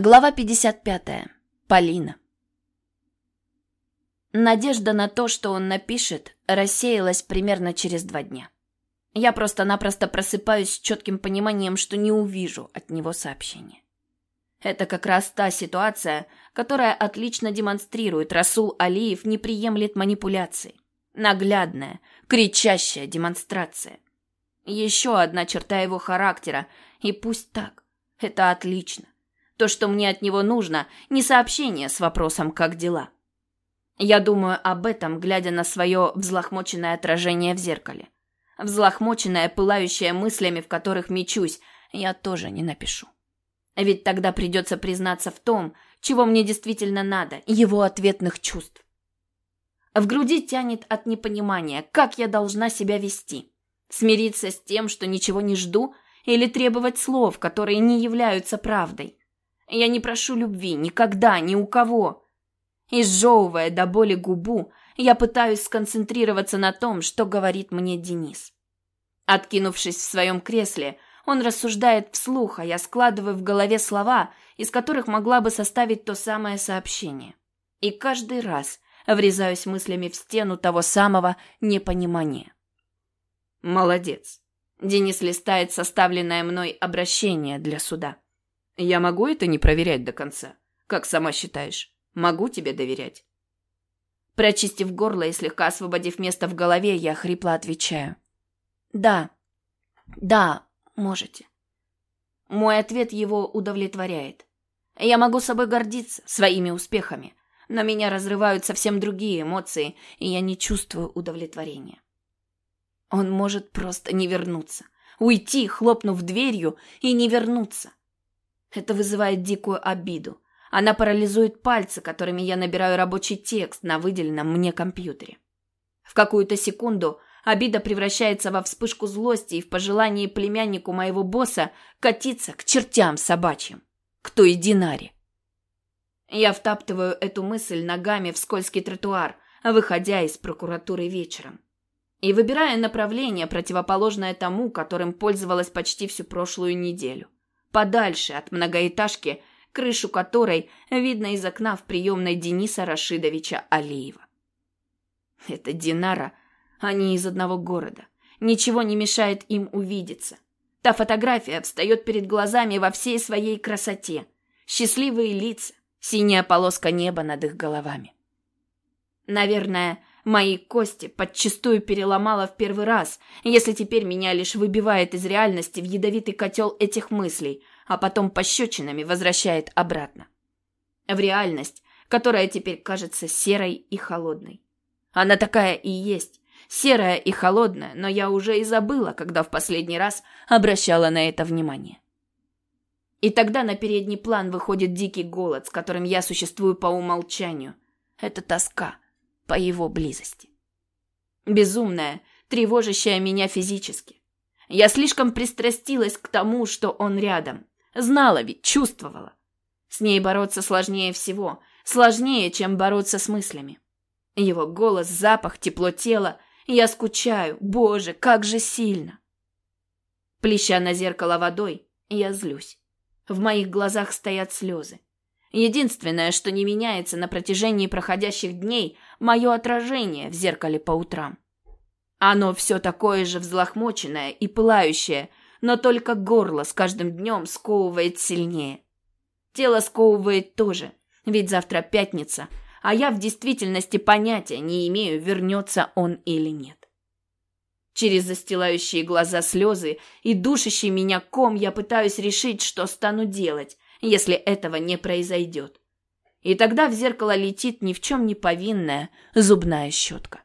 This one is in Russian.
Глава 55. Полина. Надежда на то, что он напишет, рассеялась примерно через два дня. Я просто-напросто просыпаюсь с четким пониманием, что не увижу от него сообщения. Это как раз та ситуация, которая отлично демонстрирует, Расул Алиев не приемлет манипуляции. Наглядная, кричащая демонстрация. Еще одна черта его характера, и пусть так. Это отлично. То, что мне от него нужно, не сообщение с вопросом «как дела?». Я думаю об этом, глядя на свое взлохмоченное отражение в зеркале. Взлохмоченное, пылающее мыслями, в которых мечусь, я тоже не напишу. Ведь тогда придется признаться в том, чего мне действительно надо, его ответных чувств. В груди тянет от непонимания, как я должна себя вести. Смириться с тем, что ничего не жду, или требовать слов, которые не являются правдой. Я не прошу любви никогда, ни у кого. Изжевывая до боли губу, я пытаюсь сконцентрироваться на том, что говорит мне Денис. Откинувшись в своем кресле, он рассуждает вслух, а я складываю в голове слова, из которых могла бы составить то самое сообщение. И каждый раз врезаюсь мыслями в стену того самого непонимания. Молодец. Денис листает составленное мной обращение для суда. Я могу это не проверять до конца? Как сама считаешь? Могу тебе доверять?» Прочистив горло и слегка освободив место в голове, я хрипло отвечаю. «Да. Да, можете». Мой ответ его удовлетворяет. Я могу собой гордиться, своими успехами, но меня разрывают совсем другие эмоции, и я не чувствую удовлетворения. Он может просто не вернуться, уйти, хлопнув дверью, и не вернуться. Это вызывает дикую обиду. Она парализует пальцы, которыми я набираю рабочий текст на выделенном мне компьютере. В какую-то секунду обида превращается во вспышку злости и в пожелание племяннику моего босса катиться к чертям собачьим, к той Динаре. Я втаптываю эту мысль ногами в скользкий тротуар, выходя из прокуратуры вечером. И выбирая направление, противоположное тому, которым пользовалась почти всю прошлую неделю подальше от многоэтажки, крышу которой видно из окна в приемной Дениса Рашидовича Алиева. Это Динара, они из одного города. Ничего не мешает им увидеться. Та фотография встает перед глазами во всей своей красоте. Счастливые лица, синяя полоска неба над их головами. Наверное, Мои кости подчистую переломала в первый раз, если теперь меня лишь выбивает из реальности в ядовитый котел этих мыслей, а потом пощечинами возвращает обратно. В реальность, которая теперь кажется серой и холодной. Она такая и есть, серая и холодная, но я уже и забыла, когда в последний раз обращала на это внимание. И тогда на передний план выходит дикий голод, с которым я существую по умолчанию. Это тоска – по его близости. Безумная, тревожащая меня физически. Я слишком пристрастилась к тому, что он рядом. Знала ведь, чувствовала. С ней бороться сложнее всего, сложнее, чем бороться с мыслями. Его голос, запах, тепло тела. Я скучаю, боже, как же сильно. Плеща на зеркало водой, я злюсь. В моих глазах стоят слезы. Единственное, что не меняется на протяжении проходящих дней, мое отражение в зеркале по утрам. Оно все такое же взлохмоченное и пылающее, но только горло с каждым днем сковывает сильнее. Тело сковывает тоже, ведь завтра пятница, а я в действительности понятия не имею, вернется он или нет. Через застилающие глаза слезы и душащий меня ком я пытаюсь решить, что стану делать, если этого не произойдет. И тогда в зеркало летит ни в чем не повинная зубная щетка.